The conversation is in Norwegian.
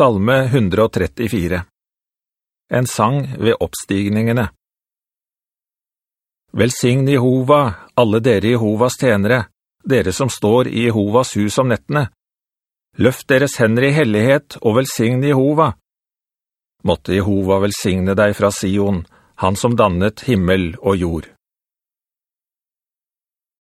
Salme 134 En sang ved oppstigningene Velsign Jehova, alle dere Jehovas tjenere, dere som står i Jehovas hus om nettene. Løft deres hender i hellighet og velsign Jehova. Måtte Jehova velsigne deg fra Sion, han som dannet himmel og jord.